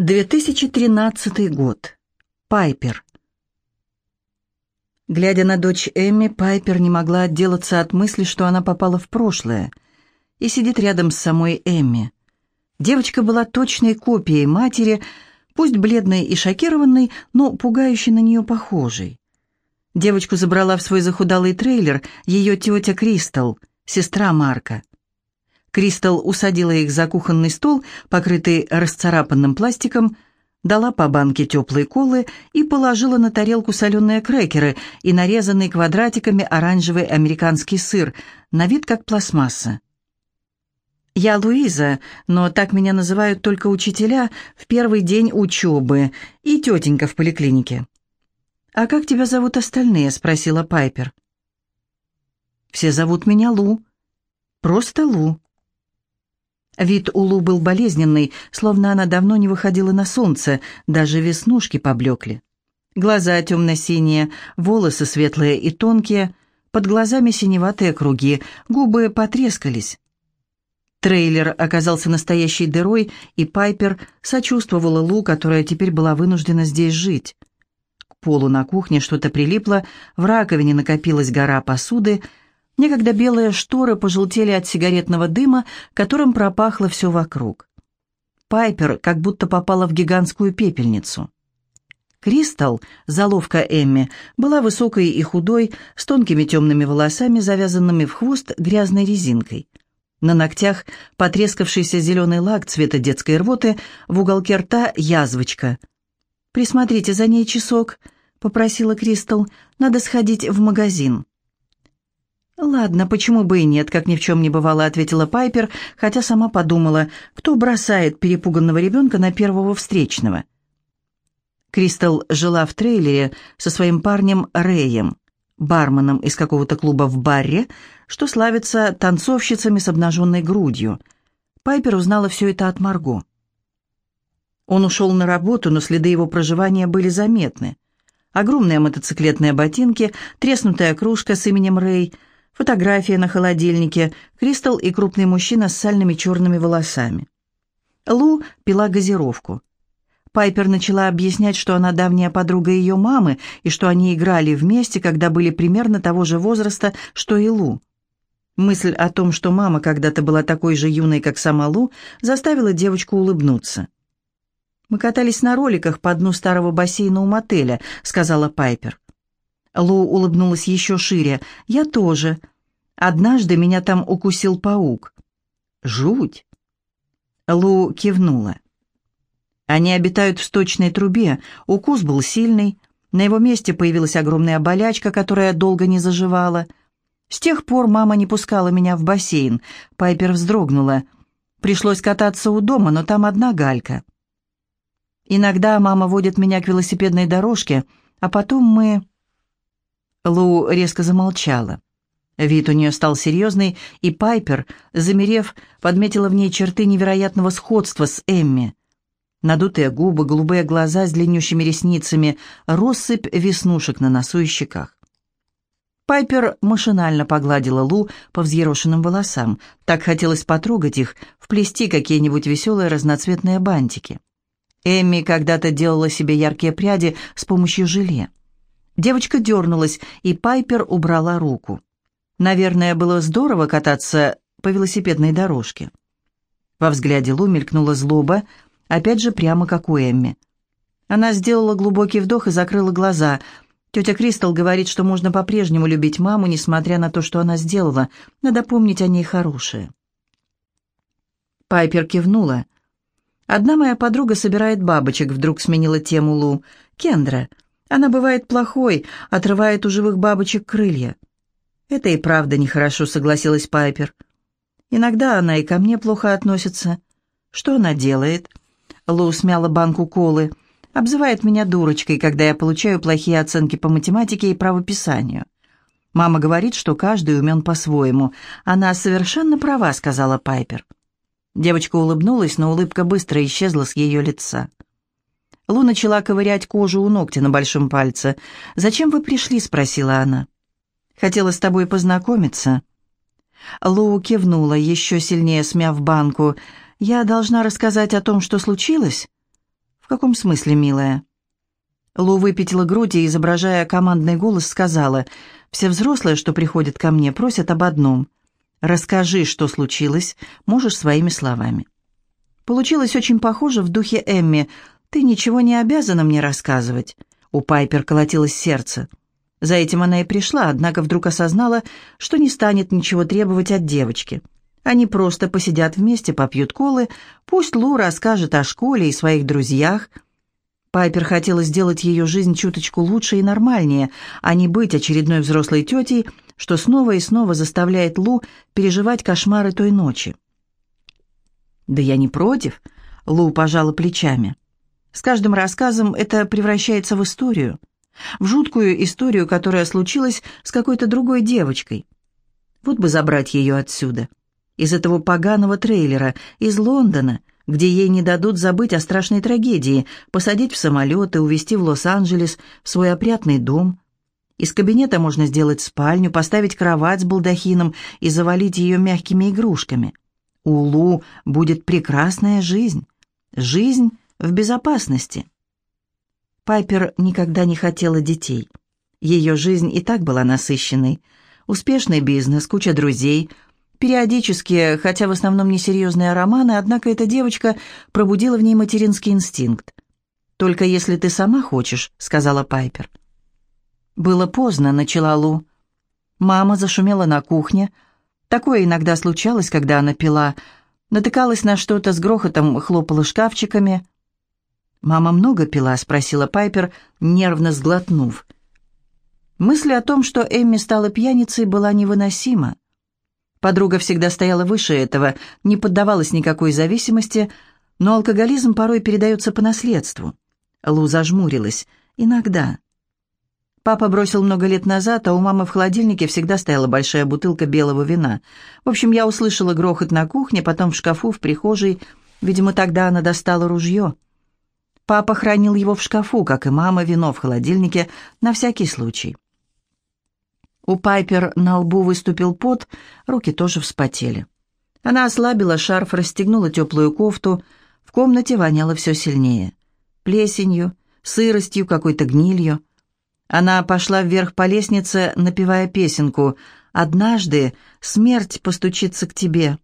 2013 год. Пайпер. Глядя на дочь Эмми, Пайпер не могла отделаться от мысли, что она попала в прошлое и сидит рядом с самой Эмми. Девочка была точной копией матери, пусть бледной и шокированной, но пугающей на нее похожей. Девочку забрала в свой захудалый трейлер ее тетя Кристал, сестра Марка. Кристал усадила их за кухонный стол, покрытый расцарапанным пластиком, дала по банке теплой колы и положила на тарелку соленые крекеры и нарезанный квадратиками оранжевый американский сыр, на вид как пластмасса. «Я Луиза, но так меня называют только учителя в первый день учебы и тетенька в поликлинике». «А как тебя зовут остальные?» — спросила Пайпер. «Все зовут меня Лу. Просто Лу». Вид у Лу был болезненный, словно она давно не выходила на солнце, даже веснушки поблекли. Глаза темно-синие, волосы светлые и тонкие, под глазами синеватые круги, губы потрескались. Трейлер оказался настоящей дырой, и Пайпер сочувствовала Лу, которая теперь была вынуждена здесь жить. К полу на кухне что-то прилипло, в раковине накопилась гора посуды, Некогда белые шторы пожелтели от сигаретного дыма, которым пропахло все вокруг. Пайпер как будто попала в гигантскую пепельницу. Кристал, заловка Эмми, была высокой и худой, с тонкими темными волосами, завязанными в хвост грязной резинкой. На ногтях потрескавшийся зеленый лак цвета детской рвоты, в уголке рта язвочка. «Присмотрите за ней часок», — попросила Кристал, — «надо сходить в магазин». «Ладно, почему бы и нет», — как ни в чем не бывало, — ответила Пайпер, хотя сама подумала, кто бросает перепуганного ребенка на первого встречного. Кристал жила в трейлере со своим парнем Рэем, барменом из какого-то клуба в барре, что славится танцовщицами с обнаженной грудью. Пайпер узнала все это от Марго. Он ушел на работу, но следы его проживания были заметны. Огромные мотоциклетные ботинки, треснутая кружка с именем Рэй — Фотография на холодильнике, Кристал и крупный мужчина с сальными черными волосами. Лу пила газировку. Пайпер начала объяснять, что она давняя подруга ее мамы и что они играли вместе, когда были примерно того же возраста, что и Лу. Мысль о том, что мама когда-то была такой же юной, как сама Лу, заставила девочку улыбнуться. «Мы катались на роликах по дну старого бассейна у мотеля», — сказала Пайпер. Лу улыбнулась еще шире. «Я тоже. Однажды меня там укусил паук». «Жуть!» Лу кивнула. Они обитают в сточной трубе. Укус был сильный. На его месте появилась огромная болячка, которая долго не заживала. С тех пор мама не пускала меня в бассейн. Пайпер вздрогнула. Пришлось кататься у дома, но там одна галька. Иногда мама водит меня к велосипедной дорожке, а потом мы... Лу резко замолчала. Вид у нее стал серьезный, и Пайпер, замерев, подметила в ней черты невероятного сходства с Эмми. Надутые губы, голубые глаза с длиннющими ресницами, россыпь веснушек на носу и щеках. Пайпер машинально погладила Лу по взъерошенным волосам. Так хотелось потрогать их, вплести какие-нибудь веселые разноцветные бантики. Эмми когда-то делала себе яркие пряди с помощью желе. Девочка дернулась, и Пайпер убрала руку. Наверное, было здорово кататься по велосипедной дорожке. Во взгляде Лу мелькнула злоба, опять же прямо как у Эмми. Она сделала глубокий вдох и закрыла глаза. Тетя Кристал говорит, что можно по-прежнему любить маму, несмотря на то, что она сделала. Надо помнить о ней хорошее. Пайпер кивнула. «Одна моя подруга собирает бабочек», — вдруг сменила тему Лу. «Кендра. Она бывает плохой, отрывает у живых бабочек крылья. Это и правда нехорошо, согласилась Пайпер. Иногда она и ко мне плохо относится. Что она делает? Лу смяла банку колы. Обзывает меня дурочкой, когда я получаю плохие оценки по математике и правописанию. Мама говорит, что каждый умен по-своему. Она совершенно права, сказала Пайпер. Девочка улыбнулась, но улыбка быстро исчезла с ее лица. Лу начала ковырять кожу у ногтя на большом пальце. «Зачем вы пришли?» — спросила она. «Хотела с тобой познакомиться». Лу кивнула, еще сильнее смяв банку. «Я должна рассказать о том, что случилось?» каком смысле, милая?» Лу выпятила грудь и, изображая командный голос, сказала, «Все взрослые, что приходят ко мне, просят об одном. Расскажи, что случилось, можешь своими словами». Получилось очень похоже в духе Эмми. «Ты ничего не обязана мне рассказывать». У Пайпер колотилось сердце. За этим она и пришла, однако вдруг осознала, что не станет ничего требовать от девочки. Они просто посидят вместе, попьют колы, пусть Лу расскажет о школе и своих друзьях – Пайпер хотела сделать ее жизнь чуточку лучше и нормальнее, а не быть очередной взрослой тетей, что снова и снова заставляет Лу переживать кошмары той ночи. «Да я не против», — Лу пожала плечами. «С каждым рассказом это превращается в историю, в жуткую историю, которая случилась с какой-то другой девочкой. Вот бы забрать ее отсюда, из этого поганого трейлера, из Лондона, где ей не дадут забыть о страшной трагедии, посадить в самолет и увезти в Лос-Анджелес, в свой опрятный дом. Из кабинета можно сделать спальню, поставить кровать с балдахином и завалить ее мягкими игрушками. У Лу будет прекрасная жизнь. Жизнь в безопасности. Пайпер никогда не хотела детей. Ее жизнь и так была насыщенной. Успешный бизнес, куча друзей – Периодически, хотя в основном несерьезные романы, однако эта девочка пробудила в ней материнский инстинкт. «Только если ты сама хочешь», — сказала Пайпер. Было поздно, начала Лу. Мама зашумела на кухне. Такое иногда случалось, когда она пила. Натыкалась на что-то, с грохотом хлопала шкафчиками. «Мама много пила?» — спросила Пайпер, нервно сглотнув. Мысль о том, что Эмми стала пьяницей, была невыносима. Подруга всегда стояла выше этого, не поддавалась никакой зависимости, но алкоголизм порой передается по наследству. Лу зажмурилась. Иногда. Папа бросил много лет назад, а у мамы в холодильнике всегда стояла большая бутылка белого вина. В общем, я услышала грохот на кухне, потом в шкафу, в прихожей. Видимо, тогда она достала ружье. Папа хранил его в шкафу, как и мама, вино в холодильнике, на всякий случай. У Пайпер на лбу выступил пот, руки тоже вспотели. Она ослабила шарф, расстегнула теплую кофту. В комнате воняло все сильнее. Плесенью, сыростью, какой-то гнилью. Она пошла вверх по лестнице, напевая песенку «Однажды смерть постучится к тебе.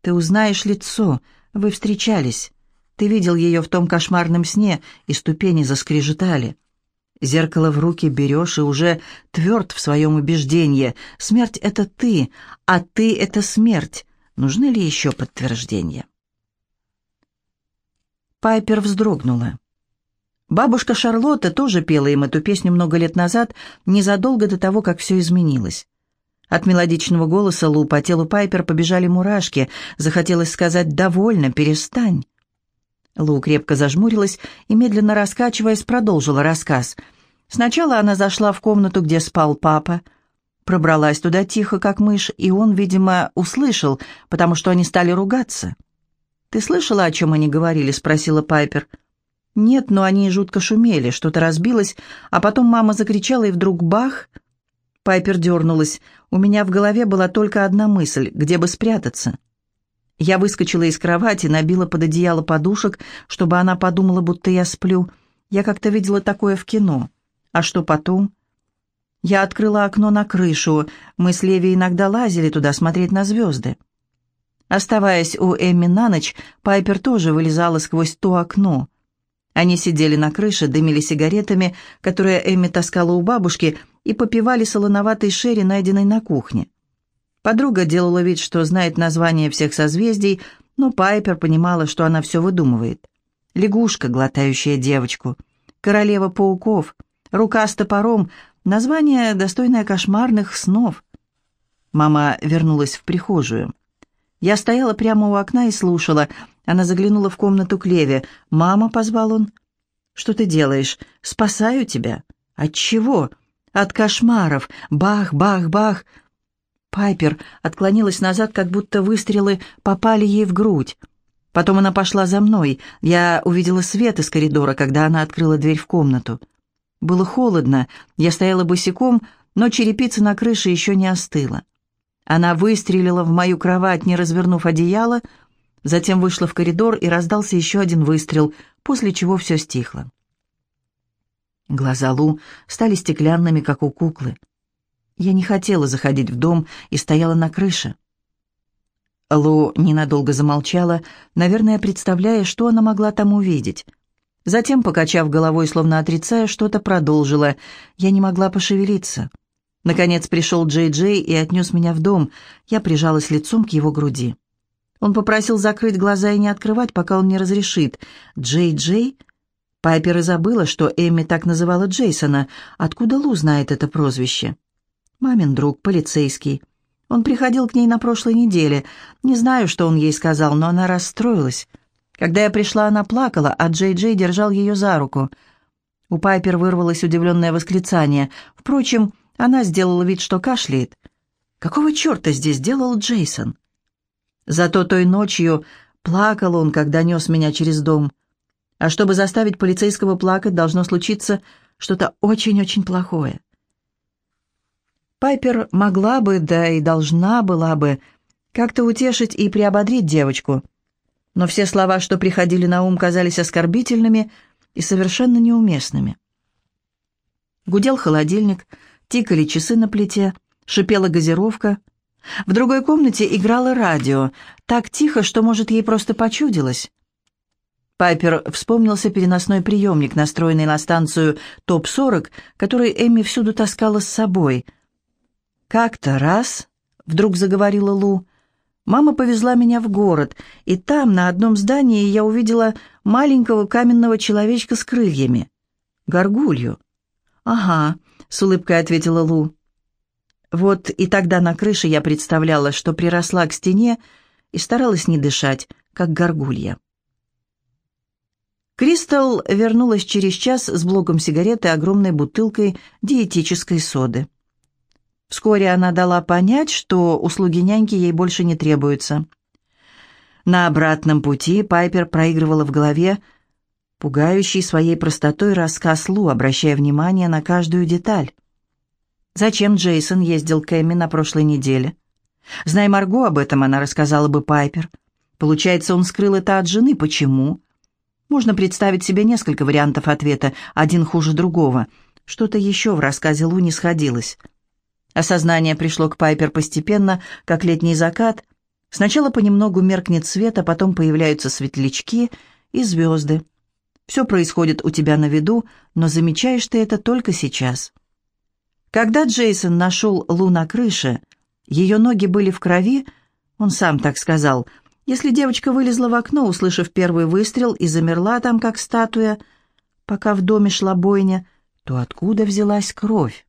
Ты узнаешь лицо, вы встречались. Ты видел ее в том кошмарном сне, и ступени заскрежетали. Зеркало в руки берешь и уже тверд в своем убеждении. Смерть — это ты, а ты — это смерть. Нужны ли еще подтверждения? Пайпер вздрогнула. Бабушка Шарлотта тоже пела им эту песню много лет назад, незадолго до того, как все изменилось. От мелодичного голоса Лу по телу Пайпер побежали мурашки. Захотелось сказать «довольно, перестань». Лу крепко зажмурилась и, медленно раскачиваясь, продолжила рассказ — Сначала она зашла в комнату, где спал папа, пробралась туда тихо, как мышь, и он, видимо, услышал, потому что они стали ругаться. «Ты слышала, о чем они говорили?» — спросила Пайпер. «Нет, но они жутко шумели, что-то разбилось, а потом мама закричала, и вдруг бах!» Пайпер дернулась. «У меня в голове была только одна мысль — где бы спрятаться?» Я выскочила из кровати, набила под одеяло подушек, чтобы она подумала, будто я сплю. Я как-то видела такое в кино. А что потом? Я открыла окно на крышу. Мы с Леви иногда лазили туда смотреть на звезды. Оставаясь у Эмми на ночь, Пайпер тоже вылезала сквозь то окно. Они сидели на крыше, дымили сигаретами, которые Эмми таскала у бабушки, и попивали солоноватый шерри, найденный на кухне. Подруга делала вид, что знает название всех созвездий, но Пайпер понимала, что она все выдумывает. Лягушка, глотающая девочку, королева пауков — Рука с топором. Название, достойное кошмарных снов. Мама вернулась в прихожую. Я стояла прямо у окна и слушала. Она заглянула в комнату к Леве. «Мама», — позвал он. «Что ты делаешь? Спасаю тебя». «От чего?» «От кошмаров. Бах, бах, бах». Пайпер отклонилась назад, как будто выстрелы попали ей в грудь. Потом она пошла за мной. Я увидела свет из коридора, когда она открыла дверь в комнату. Было холодно, я стояла босиком, но черепица на крыше еще не остыла. Она выстрелила в мою кровать, не развернув одеяло. Затем вышла в коридор и раздался еще один выстрел, после чего все стихло. Глаза Лу стали стеклянными, как у куклы. Я не хотела заходить в дом и стояла на крыше. Лу ненадолго замолчала, наверное, представляя, что она могла там увидеть. Затем, покачав головой, словно отрицая, что-то продолжила. Я не могла пошевелиться. Наконец пришел Джей-Джей и отнес меня в дом. Я прижалась лицом к его груди. Он попросил закрыть глаза и не открывать, пока он не разрешит. «Джей-Джей?» Пайпер и забыла, что Эми так называла Джейсона. Откуда Лу знает это прозвище? «Мамин друг, полицейский». Он приходил к ней на прошлой неделе. Не знаю, что он ей сказал, но она расстроилась. Когда я пришла, она плакала, а Джей-Джей держал ее за руку. У Пайпер вырвалось удивленное восклицание. Впрочем, она сделала вид, что кашляет. Какого черта здесь делал Джейсон? Зато той ночью плакал он, когда нес меня через дом. А чтобы заставить полицейского плакать, должно случиться что-то очень-очень плохое. Пайпер могла бы, да и должна была бы, как-то утешить и приободрить девочку. Но все слова, что приходили на ум, казались оскорбительными и совершенно неуместными. Гудел холодильник, тикали часы на плите, шипела газировка. В другой комнате играло радио, так тихо, что, может, ей просто почудилось. Пайпер вспомнился переносной приемник, настроенный на станцию ТОП-40, который Эмми всюду таскала с собой — «Как-то раз», — вдруг заговорила Лу, — «мама повезла меня в город, и там, на одном здании, я увидела маленького каменного человечка с крыльями. Горгулью». «Ага», — с улыбкой ответила Лу. Вот и тогда на крыше я представляла, что приросла к стене и старалась не дышать, как горгулья. Кристал вернулась через час с блоком сигарет и огромной бутылкой диетической соды. Вскоре она дала понять, что услуги няньки ей больше не требуются. На обратном пути Пайпер проигрывала в голове пугающий своей простотой рассказ Лу, обращая внимание на каждую деталь. Зачем Джейсон ездил к Эмми на прошлой неделе? Зная Марго об этом, она рассказала бы Пайпер. Получается, он скрыл это от жены. Почему? Можно представить себе несколько вариантов ответа, один хуже другого. Что-то еще в рассказе Лу не сходилось. Осознание пришло к Пайпер постепенно, как летний закат. Сначала понемногу меркнет свет, а потом появляются светлячки и звезды. Все происходит у тебя на виду, но замечаешь ты это только сейчас. Когда Джейсон нашел Лу на крыше, ее ноги были в крови, он сам так сказал. Если девочка вылезла в окно, услышав первый выстрел, и замерла там, как статуя, пока в доме шла бойня, то откуда взялась кровь?